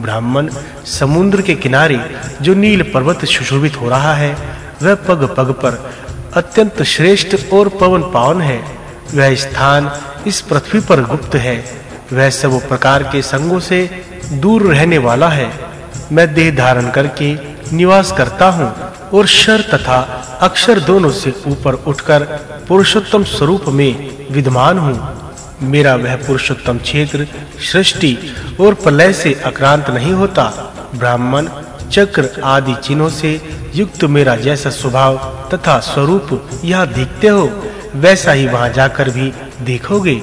ब्राह्मण समुद्र के किनारे जो नील पर्वत सुशोभित हो रहा है, वह पग पग पर अत्यंत श्रेष्ठ और पवन पावन है। वह स्थान इस पृथ्वी पर गुप्त है। वह सब प्रकार के संगों से दूर रहने वाला है। मैं देह धारण करके निवास करता हूँ और शर तथा अक्षर दोनों से ऊपर उठकर पुरुषोत्तम स्वरूप में विद्यमान हूँ। मेरा वह पुरुषोत्तम क्षेत्र सृष्टि और प्रलय से आक्रांत नहीं होता। ब्राह्मण, चक्र आदि चिन्हों से युक्त मेरा जैसा स्वभाव तथा स्वरूप यहाँ देखते हो, वैसा ही वहाँ जाकर भी देखोगे।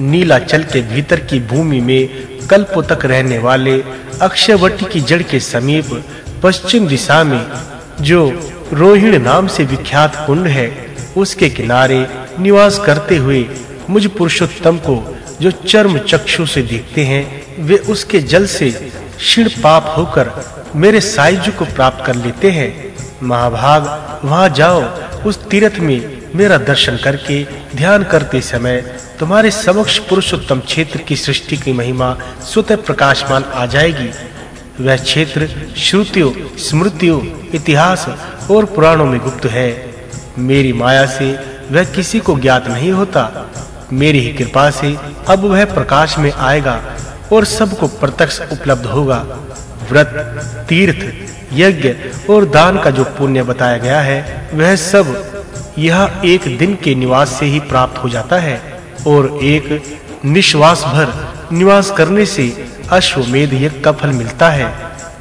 नीलाचल के भीतर की भूमि में कल्पों तक रहने वाले अक्षयवटी की जड़ के समीप पश्चिम दिशा में, जो रोहिण नाम से विख्यात कुंड है, उसके किनारे निवास करते हुए मुझ पुरुषोत्तम को जो चर्म चक्षु से देखते हैं, वे उसके जल से क्षीण पाप होकर मेरे सायुज्य को प्राप्त कर लेते हैं। महाभाग, वहाँ जाओ, उस तीर्थ में मेरा दर्शन करके ध्यान करते समय तुम्हारे समक्ष पुरुषोत्तम क्षेत्र की सृष्टि की महिमा स्वतः प्रकाशमान आ जाएगी। वह क्षेत्र श्रुतियों, स्मृतियों, इतिहास और पुराणों में गुप्त है। मेरी माया से वह किसी को ज्ञात नहीं होता। मेरी ही कृपा से अब वह प्रकाश में आएगा और सबको प्रत्यक्ष उपलब्ध होगा। व्रत, तीर्थ, यज्ञ और दान का जो पुण्य बताया गया है, वह सब यह एक दिन के निवास से ही प्राप्त हो जाता है और एक निश्वास भर निवास करने से अश्वमेध यज्ञ का फल मिलता है।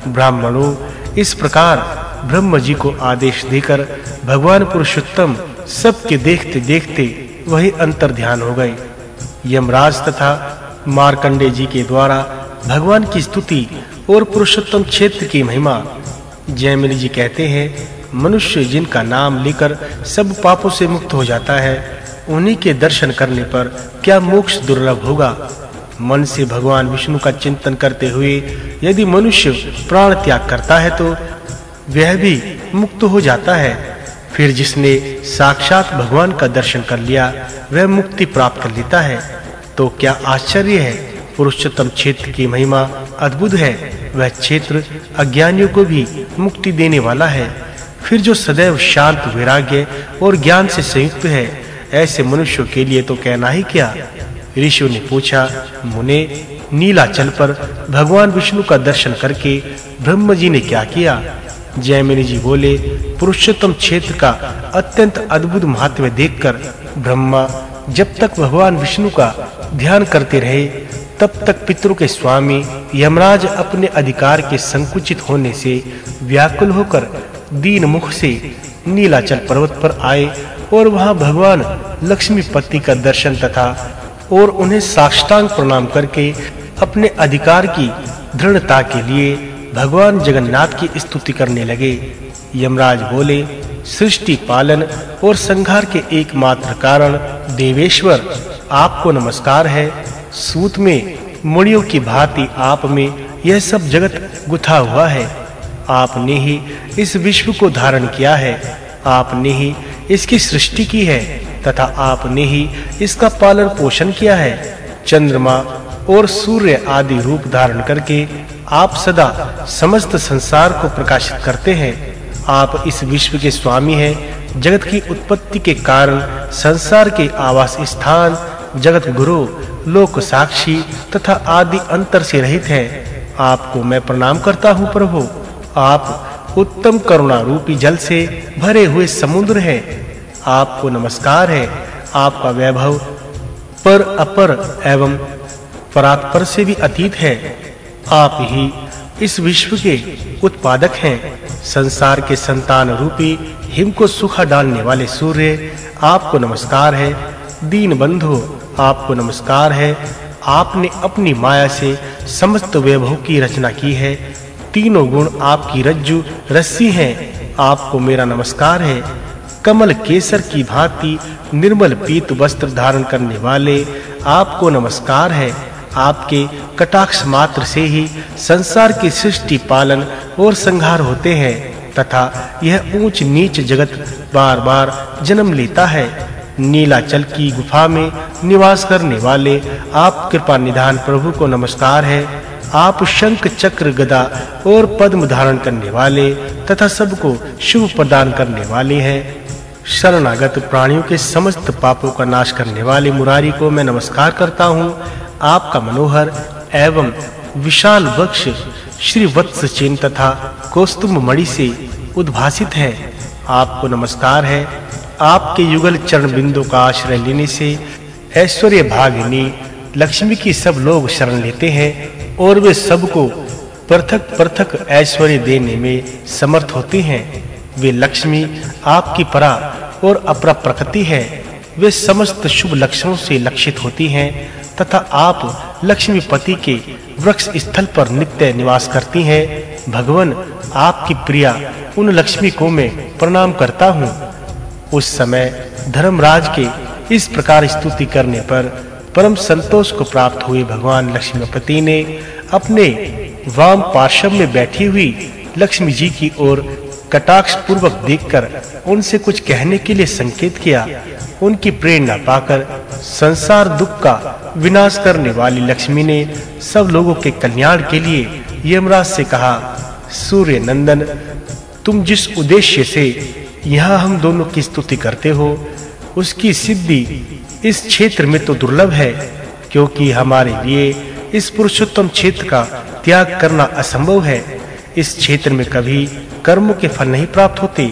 ब्राह्मणों, इस प्रकार ब्रह्म जी को आदेश देकर भगवान पुरुषोत्तम सबके देखते देखते वही अंतर ध्यान हो गए यमराज तथा मार्कंडे जी के द्वारा भगवान की स्तुति और पुरुषोत्तम क्षेत्र की महिमा। जयमिनी जी कहते हैं, मनुष्य जिनका नाम लेकर सब पापों से मुक्त हो जाता है, उन्हीं के दर्शन करने पर क्या मोक्ष दुर्लभ होगा? मन से भगवान विष्णु का चिंतन करते हुए यदि मनुष्य प्राण त्याग करता है तो वह भी मुक्त हो जाता है। फिर जिसने साक्षात भगवान का दर्शन कर लिया, वह मुक्ति प्राप्त कर लेता है। तो क्या आश्चर्य है, पुरुषोत्तम क्षेत्र की महिमा अद्भुत है। वह क्षेत्र अज्ञानियों को भी मुक्ति देने वाला है। फिर जो सदैव शांत, वैराग्य और ज्ञान से संयुक्त है, ऐसे मनुष्यों के लिए तो कहना ही क्या? ऋषि ने पूछा, मुने, नीलाचल पर भगवान विष्णु का दर्शन करके ब्रह्म जी ने क्या किया? जयमिनी जी बोले, पुरुषोत्तम क्षेत्र का अत्यंत अद्भुत महात्म्य देखकर ब्रह्मा जब तक भगवान विष्णु का ध्यान करते रहे, तब तक पितरों के स्वामी यमराज अपने अधिकार के संकुचित होने से व्याकुल होकर दीन मुख से नीलाचल पर्वत पर आए और वहाँ भगवान लक्ष्मीपति का दर्शन तथा और उन्हें साष्टांग प्रणाम करके अपने अधिकार की दृढ़ता के लिए भगवान जगन्नाथ की स्तुति करने लगे। यमराज बोले, सृष्टि पालन और संहार के एकमात्र कारण देवेश्वर आपको नमस्कार है। सूत में मुड़ियों की भांति आप में यह सब जगत गुथा हुआ है। आपने ही इस विश्व को धारण किया है। आपने ही इसकी सृष्टि की है तथा आपने ही इसका पालन पोषण किया है। चंद्रमा और सूर्य आदि रूप धारण करके आप सदा समस्त संसार को प्रकाशित करते हैं। आप इस विश्व के स्वामी हैं, जगत की उत्पत्ति के कारण, संसार के आवास स्थान, जगत गुरु, लोक साक्षी तथा आदि अंतर से रहित हैं। आपको मैं प्रणाम करता हूँ प्रभु। आप उत्तम करुणा रूपी जल से भरे हुए समुद्र हैं। आपको नमस्कार है। आपका वैभव पर अपर एवं परात्पर से भी अतीत है। आप ही इस विश्व के उत्पादक हैं। संसार के संतान रूपी हिम को सुखा डालने वाले सूर्य, आपको नमस्कार है। दीन बंधु, आपको नमस्कार है। आपने अपनी माया से समस्त वैभव की रचना की है। तीनों गुण आपकी रज्जु, रस्सी हैं। आपको मेरा नमस्कार है। कमल केसर की भांति निर्मल पीत वस्त्र धारण करने वाले आपको नमस्कार है। आपके कटाक्ष मात्र से ही संसार की सृष्टि, पालन और संहार होते हैं, तथा यह ऊंच नीच जगत बार-बार जन्म लेता है। नीलाचल की गुफा में निवास करने वाले आप कृपा निधान प्रभु को नमस्कार है। आप शंख चक्र गदा और पद्म धारण करने वाले तथा सबको शुभ प्रदान करने वाले हैं। शरणागत प्राणियों के समस्त पापों का नाश करने वाले मुरारी को मैं नमस्कार करता हूँ। आपका मनोहर एवं विशाल वक्ष श्री वत्स चिन्ह तथा कौस्तुभ मणि से उद्भासित है। आपको नमस्कार है। आपके युगल चरण बिंदु का आश्रय लेने से ऐश्वर्य भागिनी लक्ष्मी की सब लोग शरण लेते हैं और वे सबको पृथक-पृथक ऐश्वर्य देने में समर्थ होते हैं। वे लक्ष्मी आपकी परा और अपरा प्रकृति है। वे समस्त शुभ लक्षणों से लक्षित होती हैं। तथा आप लक्ष्मीपति के वृक्ष स्थल पर नित्य निवास करती हैं। भगवान, आपकी प्रिया उन लक्ष्मी को मैं प्रणाम करता हूँ। उस समय धर्मराज के इस प्रकार स्तुति करने पर परम संतोष को प्राप्त हुए भगवान लक्ष्मीपति ने अपने वाम पार्श्व में बैठी हुई लक्ष्मी जी की ओर कटाक्ष पूर्वक देखकर उनसे कुछ कहने के लिए संकेत किया उनकी प्रेरणा पाकर संसार दुख का विनाश करने वाली लक्ष्मी ने सब लोगों के कल्याण के लिए यमराज से कहा सूर्य नंदन तुम जिस उद्देश्य से यहाँ हम दोनों की स्तुति करते हो, उसकी सिद्धि इस क्षेत्र में तो दुर्लभ है, क्योंकि हमारे लिए इस पुरुषोत्तम क्षेत्र का त्याग करना असंभव है। इस क्षेत्र में कभी कर्मों के फल नहीं प्राप्त होते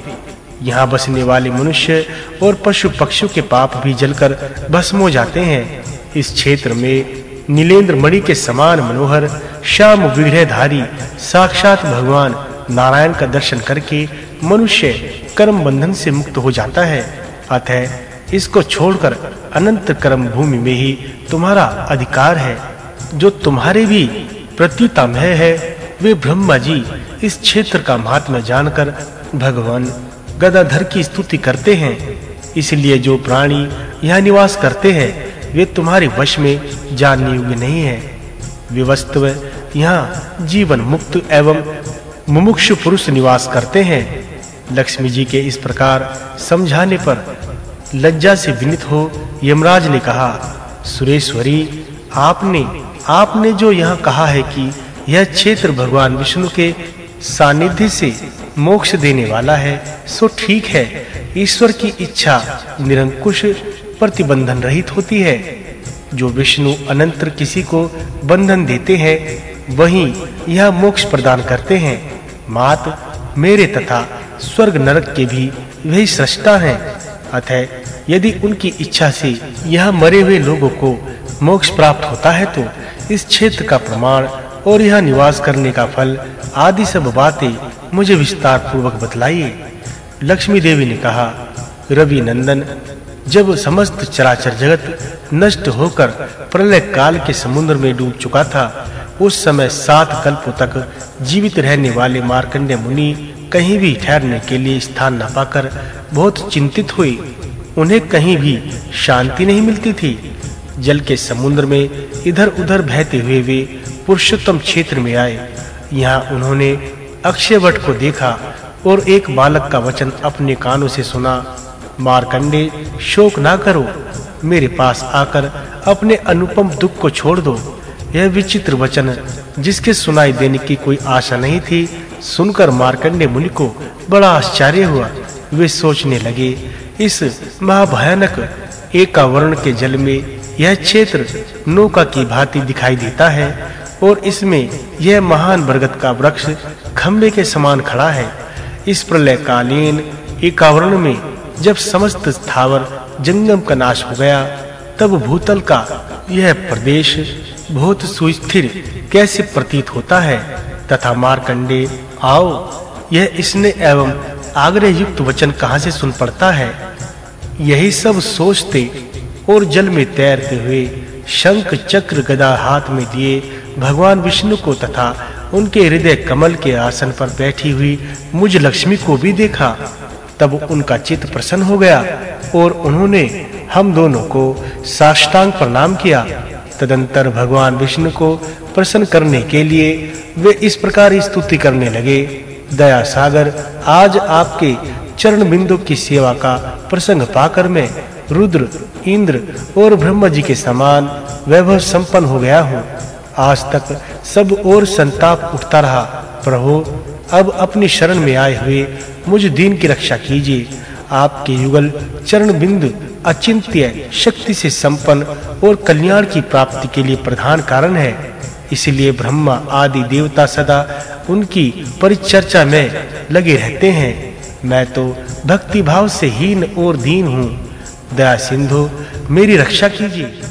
यहाँ बसने वाले मनुष्य और पशु पक्षियों के पाप भी जलकर भस्म हो जाते हैं। इस क्षेत्र में नीलेंद्र मणि के समान मनोहर, श्याम विग्रहधारी, साक्षात भगवान नारायण का दर्शन करके मनुष्य कर्म बंधन से मुक्त हो जाता है। अतः इसको छोड़कर अनंत कर्म भूमि में ही तुम्हारा अधिकार है। जो तुम्हारे भी प्रत्युतम है, वे ब्रह्मा जी इस क्षेत्र का महात्मा जानकर भगवान गदाधर की स्तुति करते हैं। इसलिए जो प्राणी यहाँ निवास करते हैं, वे तुम्हारे वश में जानने योग्य नहीं है। वे वस्तु यहाँ जीवन मुक्त एवं मुमुक्षु पुरुष निवास करते हैं। लक्ष्मी जी के इस प्रकार समझाने पर लज्जा से विनित हो यमराज ने कहा, सुरेश्वरी, आपने आपने जो यहाँ कहा है कि यह क्षेत्र भगवान विष्णु के सानिध्य से मोक्ष देने वाला है, सो ठीक है। ईश्वर की इच्छा निरंकुश प्रतिबंधन रहित होती है। जो विष्णु अनंत किसी को बंधन देते हैं, वही यह मोक्ष प्रदान करते हैं। मात मेरे तथा स्वर्ग नरक के भी वही सृष्टा हैं। अतः यदि उनकी इच्छा से यह मरे हुए लोगों को मोक्ष प्राप्त होता है तो इस क्षेत्र का प्रमाण और यह निवास करने का फल आदि सब बातें मुझे विस्तार पूर्वक बतलाइए। लक्ष्मी देवी ने कहा, रवि नंदन, जब समस्त चराचर जगत नष्ट होकर प्रलय काल के समुद्र में डूब चुका था, उस समय सात कल्पों तक जीवित रहने वाले मार्कंडेय मुनि कहीं भी ठहरने के लिए स्थान न पाकर बहुत चिंतित हुए। उन्हें कहीं भी शांति नहीं मिलती थी। जल के समुद्र में इधर-उधर बहते हुए वे पुरुषोत्तम क्षेत्र में आए। यहाँ उन्होंने अक्षय वट को देखा और एक बालक का वचन अपने कानों से सुना, मार्कंडे, शोक ना करो। मेरे पास आकर अपने अनुपम दुख को छोड़ दो। यह विचित्र वचन जिसके सुनाई देने की कोई आशा नहीं थी, सुनकर मारकंडे मुनि को बड़ा आश्चर्य हुआ। वे सोचने लगे, इस महाभयानक एकावर्ण के जल में यह क्षेत्र नौका की भांति दिखाई देता है। और इसमें यह महान बरगद का वृक्ष खंबे के समान खड़ा है। इस प्रलय कालीन एकावरण में जब समस्त स्थावर जंगम का नाश हो गया, तब भूतल का यह प्रदेश बहुत सुस्थिर कैसे प्रतीत होता है तथा मारकंडे, आओ, यह इसने एवं आग्रह युक्त वचन कहाँ से सुन पड़ता है? यही सब सोचते और जल में तैरते हुए शंख चक्र गदा हाथ में दिए भगवान विष्णु को तथा उनके हृदय कमल के आसन पर बैठी हुई मुझ लक्ष्मी को भी देखा। तब उनका चित्त प्रसन्न हो गया और उन्होंने हम दोनों को साष्टांग प्रणाम किया। तदंतर भगवान विष्णु को प्रसन्न करने के लिए वे इस प्रकार स्तुति करने लगे। दया सागर, आज आपके चरण बिंदु की सेवा का प्रसंग पाकर मैं रुद्र, इंद्र और ब्रह्मा जी के समान वैभव संपन्न हो गया हूँ। आज तक सब ओर संताप उठता रहा। प्रभु, अब अपनी शरण में आए हुए मुझ दीन की रक्षा कीजिए। आपके युगल चरण बिंदु अचिंत्य शक्ति से संपन्न और कल्याण की प्राप्ति के लिए प्रधान कारण है। इसलिए ब्रह्मा आदि देवता सदा उनकी परिचर्चा में लगे रहते हैं। मैं तो भक्ति भाव से हीन और दीन हूँ। दया सिंधु, मेरी रक्षा कीजिए।